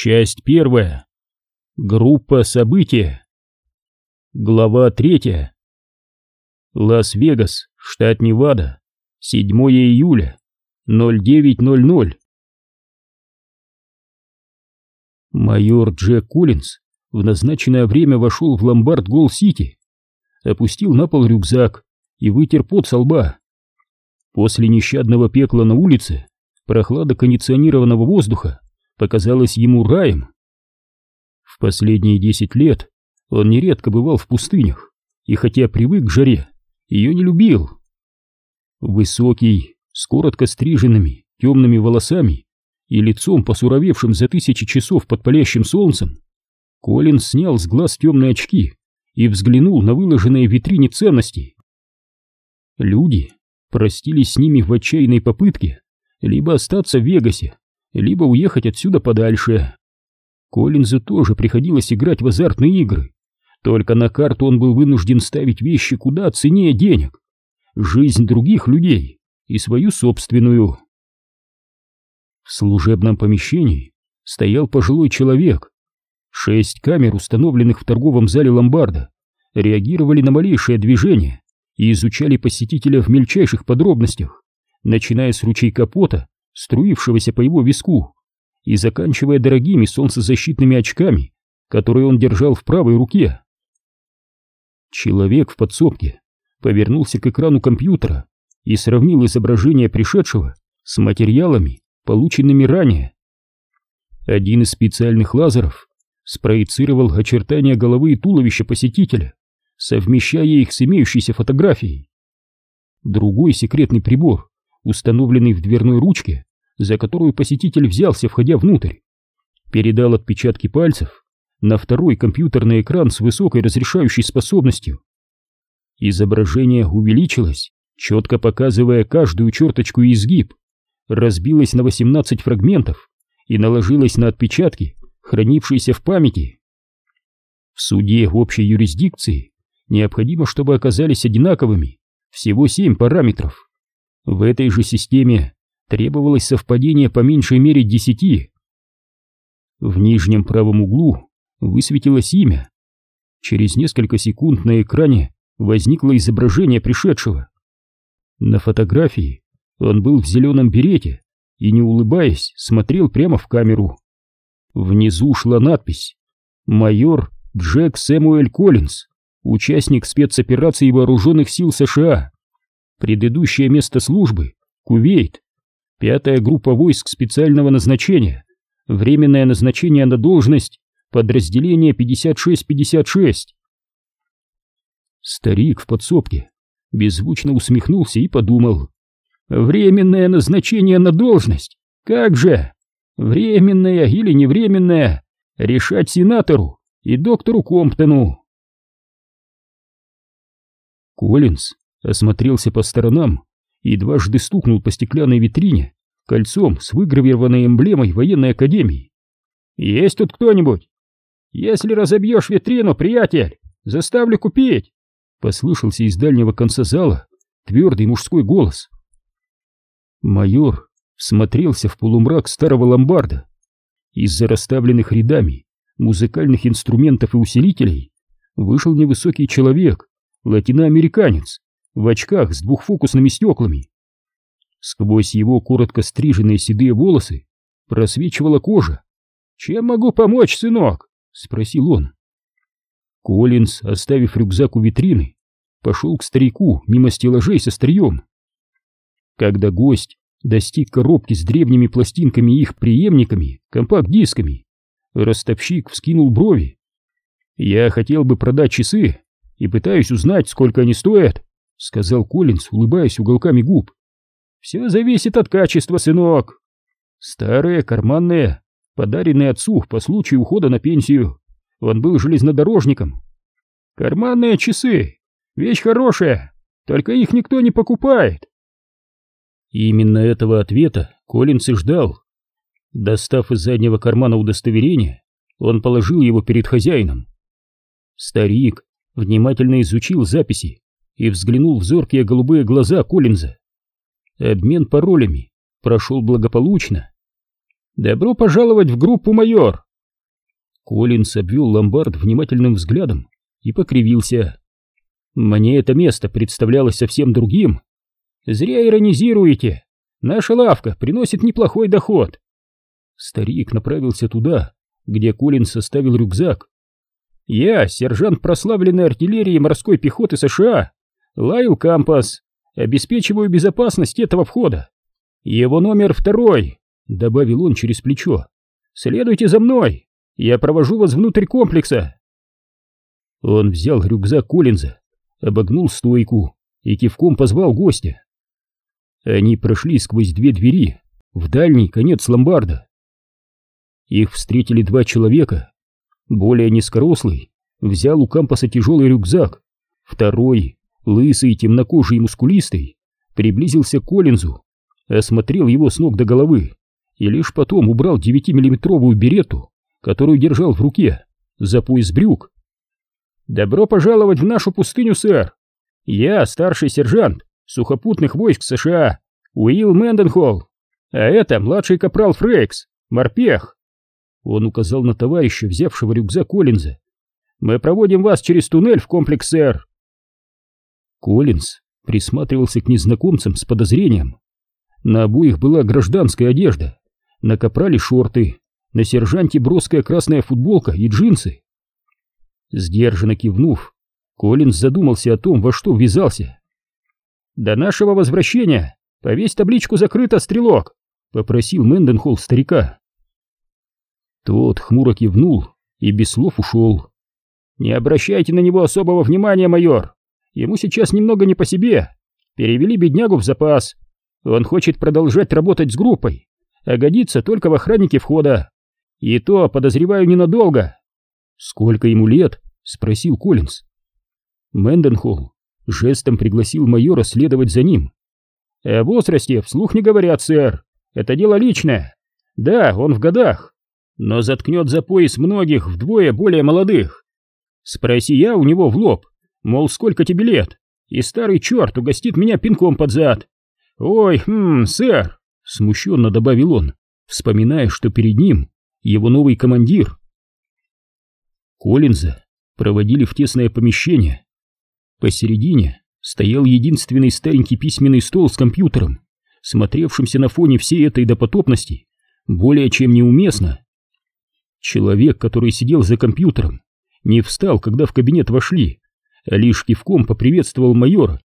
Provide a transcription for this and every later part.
Часть первая. Группа события. Глава третья. Лас-Вегас, штат Невада. 7 июля. 09.00. Майор Джек Коллинз в назначенное время вошел в ломбард Голд-Сити, опустил на пол рюкзак и вытер пот со лба. После нещадного пекла на улице прохлада кондиционированного воздуха показалась ему раем. В последние десять лет он нередко бывал в пустынях, и хотя привык к жаре, ее не любил. Высокий, с коротко стриженными темными волосами и лицом, посуровевшим за тысячи часов под палящим солнцем, Колин снял с глаз темные очки и взглянул на выложенные в витрине ценности. Люди простились с ними в отчаянной попытке либо остаться в Вегасе, либо уехать отсюда подальше. Коллинзу тоже приходилось играть в азартные игры, только на карту он был вынужден ставить вещи куда ценнее денег, жизнь других людей и свою собственную. В служебном помещении стоял пожилой человек. Шесть камер, установленных в торговом зале ломбарда, реагировали на малейшее движение и изучали посетителя в мельчайших подробностях, начиная с ручейка пота струившегося по его виску, и заканчивая дорогими солнцезащитными очками, которые он держал в правой руке. Человек в подсобке повернулся к экрану компьютера и сравнил изображение пришедшего с материалами, полученными ранее. Один из специальных лазеров спроецировал очертания головы и туловища посетителя, совмещая их с имеющейся фотографией. Другой секретный прибор, установленный в дверной ручке, за которую посетитель взялся, входя внутрь, передал отпечатки пальцев на второй компьютерный экран с высокой разрешающей способностью. Изображение увеличилось, четко показывая каждую черточку и изгиб, разбилось на 18 фрагментов и наложилось на отпечатки, хранившиеся в памяти. В суде общей юрисдикции необходимо, чтобы оказались одинаковыми всего 7 параметров. В этой же системе требовалось совпадение по меньшей мере десяти. В нижнем правом углу высветилось имя. Через несколько секунд на экране возникло изображение пришедшего. На фотографии он был в зеленом берете и, не улыбаясь, смотрел прямо в камеру. Внизу шла надпись «Майор Джек Сэмуэль Коллинз, участник спецоперации вооруженных сил США. Предыдущее место службы — Кувейт, Пятая группа войск специального назначения. Временное назначение на должность. Подразделение 5656. Старик в подсобке беззвучно усмехнулся и подумал. Временное назначение на должность? Как же? Временное или невременное? Решать сенатору и доктору Комптону. Коллинз осмотрелся по сторонам и дважды стукнул по стеклянной витрине кольцом с выгравированной эмблемой военной академии. «Есть тут кто-нибудь? Если разобьешь витрину, приятель, заставлю купить!» Послышался из дальнего конца зала твердый мужской голос. Майор всмотрелся в полумрак старого ломбарда. Из-за расставленных рядами музыкальных инструментов и усилителей вышел невысокий человек, латиноамериканец, в очках с двухфокусными стеклами. Сквозь его коротко стриженные седые волосы просвечивала кожа. «Чем могу помочь, сынок?» — спросил он. Коллинз, оставив рюкзак у витрины, пошел к старику мимо стеллажей со стрием. Когда гость достиг коробки с древними пластинками и их преемниками, компакт-дисками, ростовщик вскинул брови. «Я хотел бы продать часы и пытаюсь узнать, сколько они стоят», — сказал Коллинз, улыбаясь уголками губ. «Все зависит от качества, сынок. Старые, карманные, подаренные отцу по случаю ухода на пенсию. Он был железнодорожником. Карманные часы. Вещь хорошая, только их никто не покупает». Именно этого ответа Коллинз и ждал. Достав из заднего кармана удостоверение, он положил его перед хозяином. Старик внимательно изучил записи и взглянул в зоркие голубые глаза Коллинза. Обмен паролями прошел благополучно. «Добро пожаловать в группу, майор!» Коллинс обвел ломбард внимательным взглядом и покривился. «Мне это место представлялось совсем другим. Зря иронизируете. Наша лавка приносит неплохой доход». Старик направился туда, где Коллинс составил рюкзак. «Я сержант прославленной артиллерии морской пехоты США, Лайл Кампас, обеспечиваю безопасность этого входа. Его номер второй», — добавил он через плечо. «Следуйте за мной, я провожу вас внутрь комплекса». Он взял рюкзак Коллинза, обогнул стойку и кивком позвал гостя. Они прошли сквозь две двери в дальний конец ломбарда. Их встретили два человека. Более низкорослый взял у Кампаса тяжелый рюкзак. Второй, лысый, темнокожий и мускулистый, приблизился к Коллинзу, осмотрел его с ног до головы и лишь потом убрал девятимиллиметровую берету, которую держал в руке, за пояс брюк. «Добро пожаловать в нашу пустыню, сэр! Я старший сержант сухопутных войск США Уилл Мэнденхолл, а это младший капрал Фрейкс, морпех. Он указал на товарища, взявшего рюкзак Коллинза. «Мы проводим вас через туннель в комплекс, сэр!» Коллинз присматривался к незнакомцам с подозрением. На обоих была гражданская одежда, на капрале шорты, на сержанте броская красная футболка и джинсы. Сдержанно кивнув, Коллинз задумался о том, во что ввязался. «До нашего возвращения повесь табличку «Закрыто, стрелок!»» — попросил Мэнденхолл старика. Тот хмуро кивнул и без слов ушел. «Не обращайте на него особого внимания, майор. Ему сейчас немного не по себе. Перевели беднягу в запас. Он хочет продолжать работать с группой, а годится только в охраннике входа. И то, подозреваю, ненадолго». «Сколько ему лет?» — спросил Коллинз. Мэнденхолл жестом пригласил майора следовать за ним. «О возрасте вслух не говорят, сэр. Это дело личное. Да, он в годах, но заткнет за пояс многих вдвое более молодых. Спроси я у него в лоб, мол, сколько тебе лет, и старый черт угостит меня пинком под зад. Ой, хм, сэр, смущенно добавил он, вспоминая, что перед ним его новый командир. Коллинза проводили в тесное помещение. Посередине стоял единственный старенький письменный стол с компьютером, смотревшимся на фоне всей этой допотопности более чем неуместно. Человек, который сидел за компьютером, не встал, когда в кабинет вошли, лишь кивком поприветствовал майора.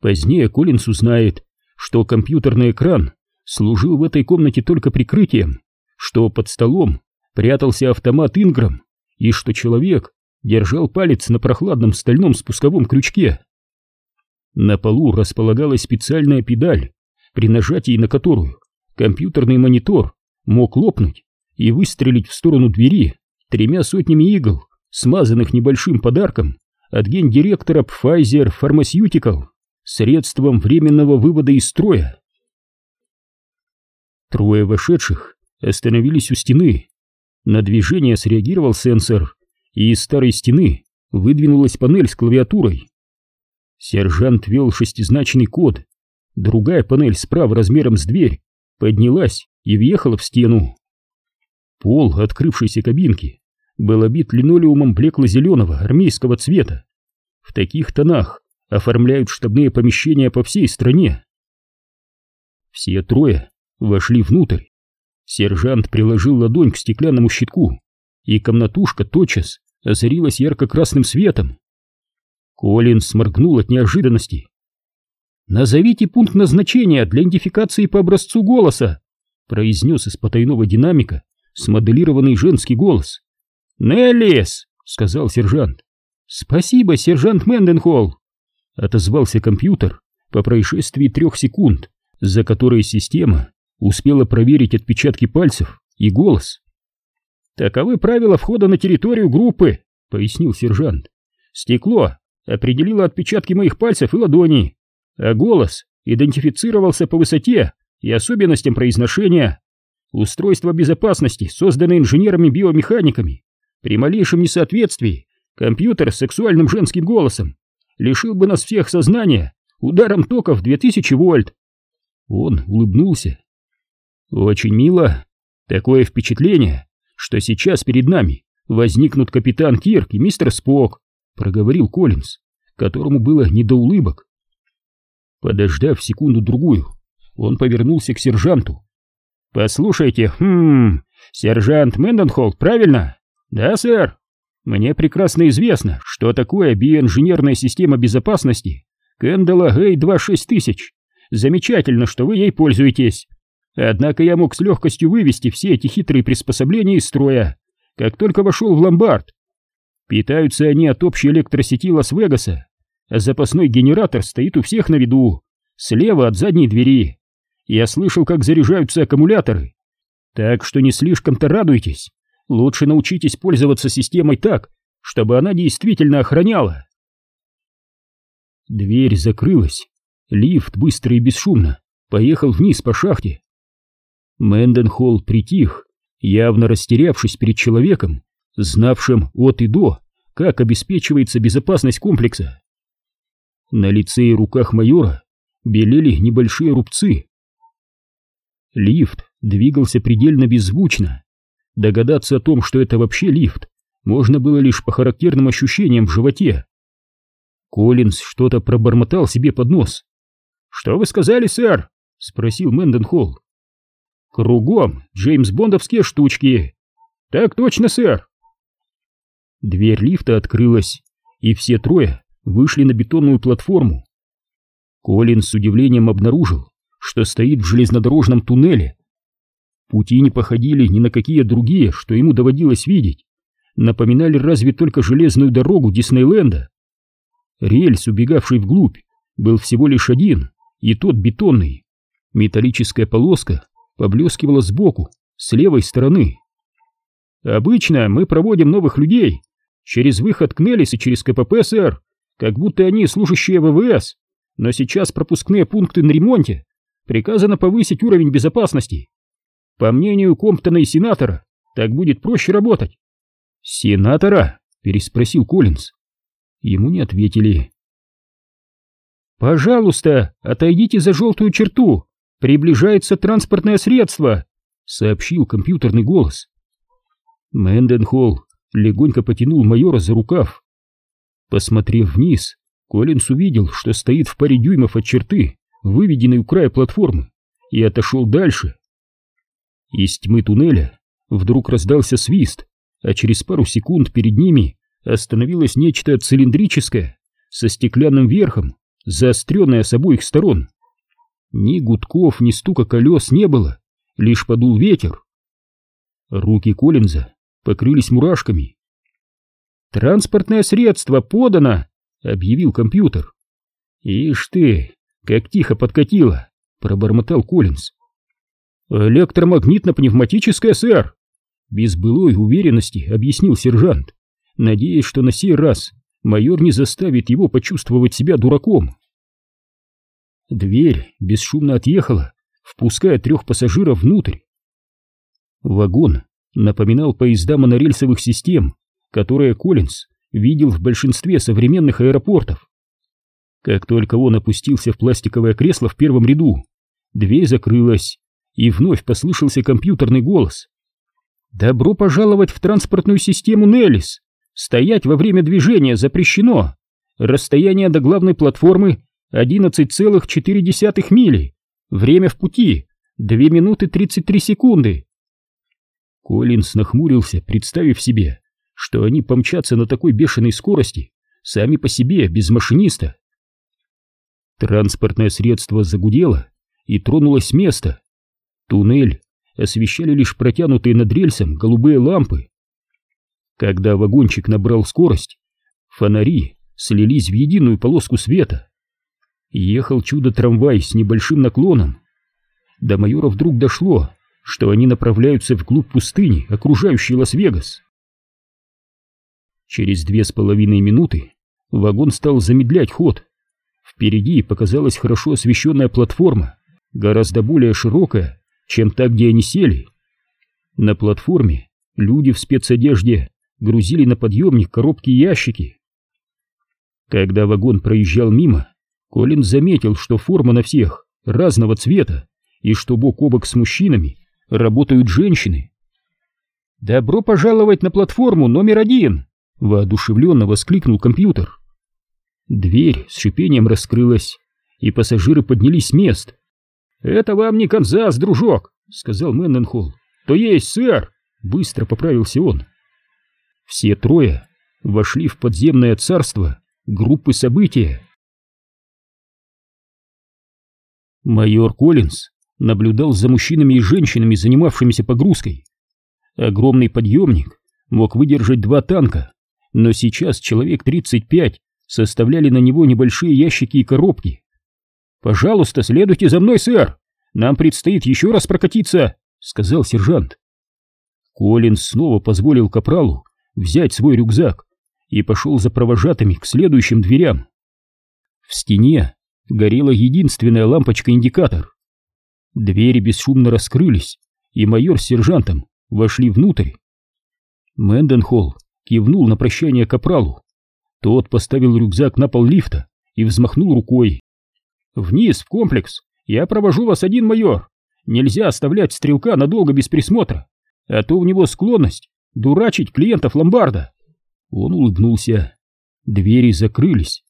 Позднее Коллинс узнает, что компьютерный экран служил в этой комнате только прикрытием, что под столом прятался автомат Инграм и что человек держал палец на прохладном стальном спусковом крючке. На полу располагалась специальная педаль, при нажатии на которую компьютерный монитор мог лопнуть и выстрелить в сторону двери тремя сотнями игл, смазанных небольшим подарком от гендиректора Pfizer Pharmaceutical, средством временного вывода из строя. Трое вошедших остановились у стены. На движение среагировал сенсор, и из старой стены выдвинулась панель с клавиатурой. Сержант ввел шестизначный код. Другая панель справа размером с дверь поднялась и въехала в стену. Пол открывшейся кабинки был обит линолеумом блекло-зеленого армейского цвета. В таких тонах оформляют штабные помещения по всей стране. Все трое вошли внутрь. Сержант приложил ладонь к стеклянному щитку, и комнатушка тотчас озарилась ярко-красным светом. Колин сморгнул от неожиданности. «Назовите пункт назначения для идентификации по образцу голоса», произнес из потайного динамика смоделированный женский голос. «Неллис!» — сказал сержант. «Спасибо, сержант Мэнденхолл!» — отозвался компьютер по происшествии трех секунд, за которые система успела проверить отпечатки пальцев и голос. «Таковы правила входа на территорию группы», — пояснил сержант. «Стекло определило отпечатки моих пальцев и ладоней, а голос идентифицировался по высоте и особенностям произношения. Устройство безопасности, созданное инженерами-биомеханиками, при малейшем несоответствии, компьютер с сексуальным женским голосом лишил бы нас всех сознания ударом тока в 2000 вольт. Он улыбнулся. Очень мило. Такое впечатление, что сейчас перед нами возникнут капитан Кирк и мистер Спок, проговорил Коллинз, которому было не до улыбок. Подождав секунду-другую, он повернулся к сержанту. «Послушайте, хм, сержант Мэнденхолд, правильно?» «Да, сэр. Мне прекрасно известно, что такое биоинженерная система безопасности Кэндала Гей 26000. Замечательно, что вы ей пользуетесь. Однако я мог с легкостью вывести все эти хитрые приспособления из строя, как только вошел в ломбард. Питаются они от общей электросети Лас-Вегаса, а запасной генератор стоит у всех на виду, слева от задней двери. Я слышал, как заряжаются аккумуляторы. Так что не слишком-то радуйтесь. Лучше научитесь пользоваться системой так, чтобы она действительно охраняла. Дверь закрылась. Лифт быстро и бесшумно поехал вниз по шахте. Мэнденхолл притих, явно растерявшись перед человеком, знавшим от и до, как обеспечивается безопасность комплекса. На лице и руках майора белели небольшие рубцы. Лифт двигался предельно беззвучно. Догадаться о том, что это вообще лифт, можно было лишь по характерным ощущениям в животе. Коллинз что-то пробормотал себе под нос. «Что вы сказали, сэр?» — спросил Мэнденхолл. «Кругом Джеймс Бондовские штучки». «Так точно, сэр». Дверь лифта открылась, и все трое вышли на бетонную платформу. Колин с удивлением обнаружил, что стоит в железнодорожном туннеле. Пути не походили ни на какие другие, что ему доводилось видеть. Напоминали разве только железную дорогу Диснейленда. Рельс, убегавший вглубь, был всего лишь один, и тот бетонный. Металлическая полоска поблескивала сбоку, с левой стороны. «Обычно мы проводим новых людей через выход к Неллис и через КПП, сэр, как будто они служащие ВВС, но сейчас пропускные пункты на ремонте. Приказано повысить уровень безопасности. По мнению Комптона и сенатора, так будет проще работать. Сенатора? переспросил Коллинз. Ему не ответили. «Пожалуйста, отойдите за желтую черту. Приближается транспортное средство», — сообщил компьютерный голос. Мэнденхолл легонько потянул майора за рукав. Посмотрев вниз, Коллинс увидел, что стоит в паре дюймов от черты, выведенной у края платформы, и отошел дальше. Из тьмы туннеля вдруг раздался свист, а через пару секунд перед ними остановилось нечто цилиндрическое, со стеклянным верхом, заостренное с обоих сторон. Ни гудков, ни стука колес не было, лишь подул ветер. Руки Коллинза покрылись мурашками. «Транспортное средство подано!» — объявил компьютер. «Ишь ты, как тихо подкатило!» — пробормотал Коллинз. «Электромагнитно-пневматическое, сэр!» Без былой уверенности объяснил сержант, надеясь, что на сей раз майор не заставит его почувствовать себя дураком. Дверь бесшумно отъехала, впуская трех пассажиров внутрь. Вагон напоминал поезда монорельсовых систем, которые Коллинз видел в большинстве современных аэропортов. Как только он опустился в пластиковое кресло в первом ряду, дверь закрылась, и вновь послышался компьютерный голос. «Добро пожаловать в транспортную систему Неллис! Стоять во время движения запрещено! Расстояние до главной платформы 11,4 мили! Время в пути 2 минуты 33 секунды!» Коллинс нахмурился, представив себе, что они помчатся на такой бешеной скорости, сами по себе, без машиниста. Транспортное средство загудело и тронулось с места. Туннель освещали лишь протянутые над рельсом голубые лампы. Когда вагончик набрал скорость, фонари слились в единую полоску света. Ехал чудо-трамвай с небольшим наклоном. До майора вдруг дошло, что они направляются вглубь пустыни, окружающей Лас-Вегас. Через две с половиной минуты вагон стал замедлять ход. Впереди показалась хорошо освещенная платформа, гораздо более широкая, чем та, где они сели. На платформе люди в спецодежде грузили на подъемник коробки и ящики. Когда вагон проезжал мимо, Колин заметил, что форма на всех разного цвета, и что бок о бок с мужчинами работают женщины. «Добро пожаловать на платформу номер один!» — воодушевленно воскликнул компьютер. Дверь с шипением раскрылась, и пассажиры поднялись с мест. «Это вам не Канзас, дружок!» — сказал Мэнненхолл. «То есть, сэр!» — быстро поправился он. Все трое вошли в подземное царство группы события. Майор Коллинз наблюдал за мужчинами и женщинами, занимавшимися погрузкой. Огромный подъемник мог выдержать два танка, но сейчас человек 35 составляли на него небольшие ящики и коробки. «Пожалуйста, следуйте за мной, сэр! Нам предстоит еще раз прокатиться!» — сказал сержант. Коллинз снова позволил капралу взять свой рюкзак и пошел за провожатыми к следующим дверям. В стене горела единственная лампочка-индикатор. Двери бесшумно раскрылись, и майор с сержантом вошли внутрь. Мэнденхолл кивнул на прощание капралу. Тот поставил рюкзак на пол лифта и взмахнул рукой. «Вниз, в комплекс! Я провожу вас один, майор! Нельзя оставлять стрелка надолго без присмотра, а то у него склонность дурачить клиентов ломбарда!» Он улыбнулся. Двери закрылись.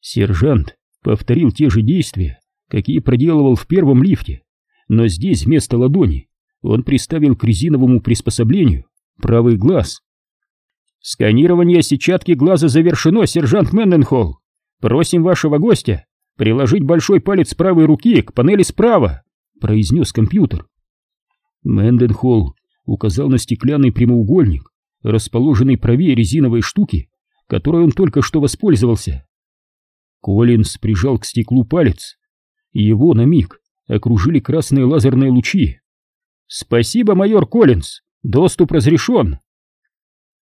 Сержант повторил те же действия, какие проделывал в первом лифте, но здесь вместо ладони он приставил к резиновому приспособлению правый глаз. «Сканирование сетчатки глаза завершено, сержант Менненхолл. Просим вашего гостя приложить большой палец правой руки к панели справа», — произнес компьютер. Мэнденхолл указал на стеклянный прямоугольник, расположенный правее резиновой штуки, которой он только что воспользовался. Коллинз прижал к стеклу палец, и его на миг окружили красные лазерные лучи. «Спасибо, майор Коллинз, доступ разрешен!»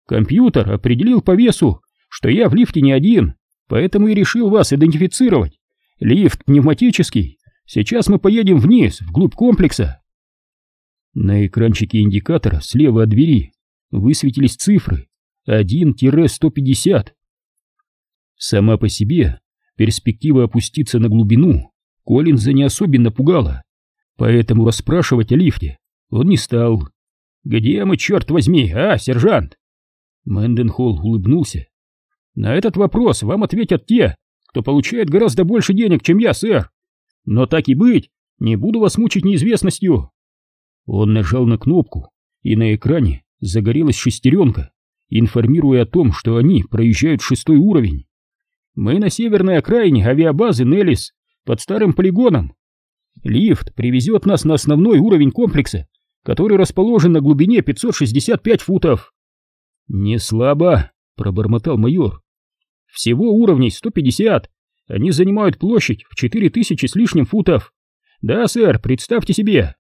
Компьютер определил по весу, что я в лифте не один, поэтому и решил вас идентифицировать. Лифт пневматический. Сейчас мы поедем вниз, вглубь комплекса. На экранчике индикатора слева от двери высветились цифры 1-150. Сама по себе перспектива опуститься на глубину Коллинза не особенно пугала, поэтому расспрашивать о лифте он не стал. «Где мы, черт возьми, а, сержант?» Мэнденхолл улыбнулся. «На этот вопрос вам ответят те, кто получает гораздо больше денег, чем я, сэр. Но так и быть, не буду вас мучить неизвестностью». Он нажал на кнопку, и на экране загорелась шестеренка, информируя о том, что они проезжают шестой уровень. Мы на северной окраине авиабазы Неллис, под старым полигоном. Лифт привезет нас на основной уровень комплекса, который расположен на глубине 565 футов. Не слабо, пробормотал майор. Всего уровней 150. Они занимают площадь в 4000 с лишним футов. Да, сэр, представьте себе.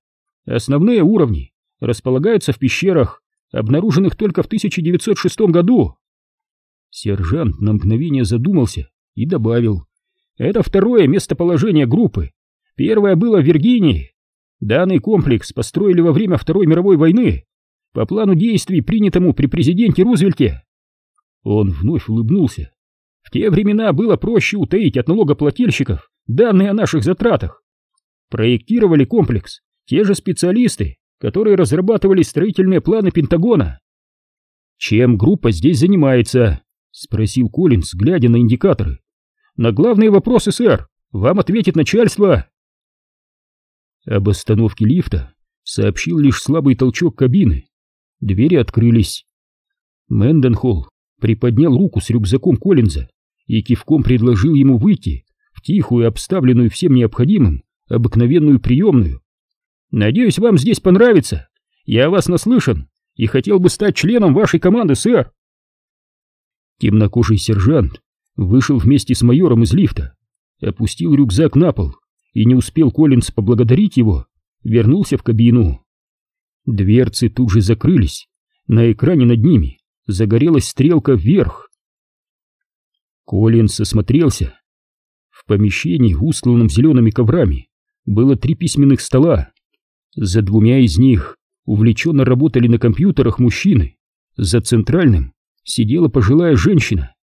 Основные уровни располагаются в пещерах, обнаруженных только в 1906 году. Сержант на мгновение задумался и добавил. Это второе местоположение группы. Первое было в Виргинии. Данный комплекс построили во время Второй мировой войны по плану действий, принятому при президенте Рузвельте. Он вновь улыбнулся. В те времена было проще утаить от налогоплательщиков данные о наших затратах. Проектировали комплекс те же специалисты, которые разрабатывали строительные планы Пентагона. «Чем группа здесь занимается?» — спросил Коллинз, глядя на индикаторы. «На главные вопросы, сэр, вам ответит начальство!» Об остановке лифта сообщил лишь слабый толчок кабины. Двери открылись. Мэнденхолл приподнял руку с рюкзаком Коллинза и кивком предложил ему выйти в тихую, обставленную всем необходимым, обыкновенную приемную. «Надеюсь, вам здесь понравится. Я вас наслышан и хотел бы стать членом вашей команды, сэр». Темнокожий сержант вышел вместе с майором из лифта, опустил рюкзак на пол и не успел Коллинз поблагодарить его, вернулся в кабину. Дверцы тут же закрылись, на экране над ними загорелась стрелка вверх. Коллинз осмотрелся. В помещении, устланном зелеными коврами, было три письменных стола. За двумя из них увлеченно работали на компьютерах мужчины, за центральным сидела пожилая женщина.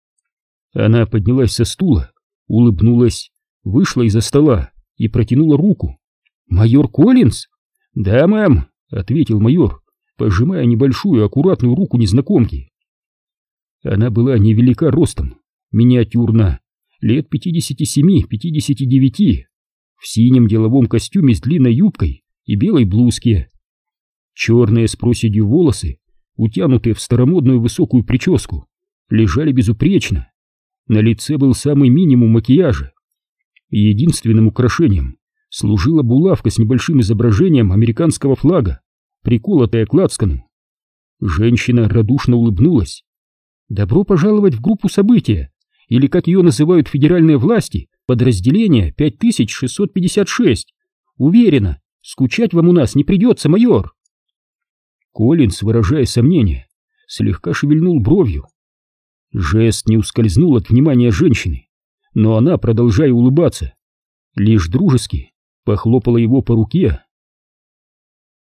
Она поднялась со стула, улыбнулась, вышла из-за стола и протянула руку. «Майор Коллинз?» «Да, мэм», — ответил майор. Пожимая небольшую аккуратную руку незнакомки. Она была невелика ростом, миниатюрна, лет 57-59, в синем деловом костюме с длинной юбкой и белой блузке. Черные с проседью волосы, утянутые в старомодную высокую прическу, лежали безупречно. На лице был самый минимум макияжа. Единственным украшением служила булавка с небольшим изображением американского флага, приколотая к лацкану. Женщина радушно улыбнулась. «Добро пожаловать в группу события, или, как ее называют федеральные власти, подразделение 5656. Уверена, скучать вам у нас не придется, майор!» Коллинс, выражая сомнение, слегка шевельнул бровью. Жест не ускользнул от внимания женщины, но она, продолжая улыбаться, лишь дружески похлопала его по руке.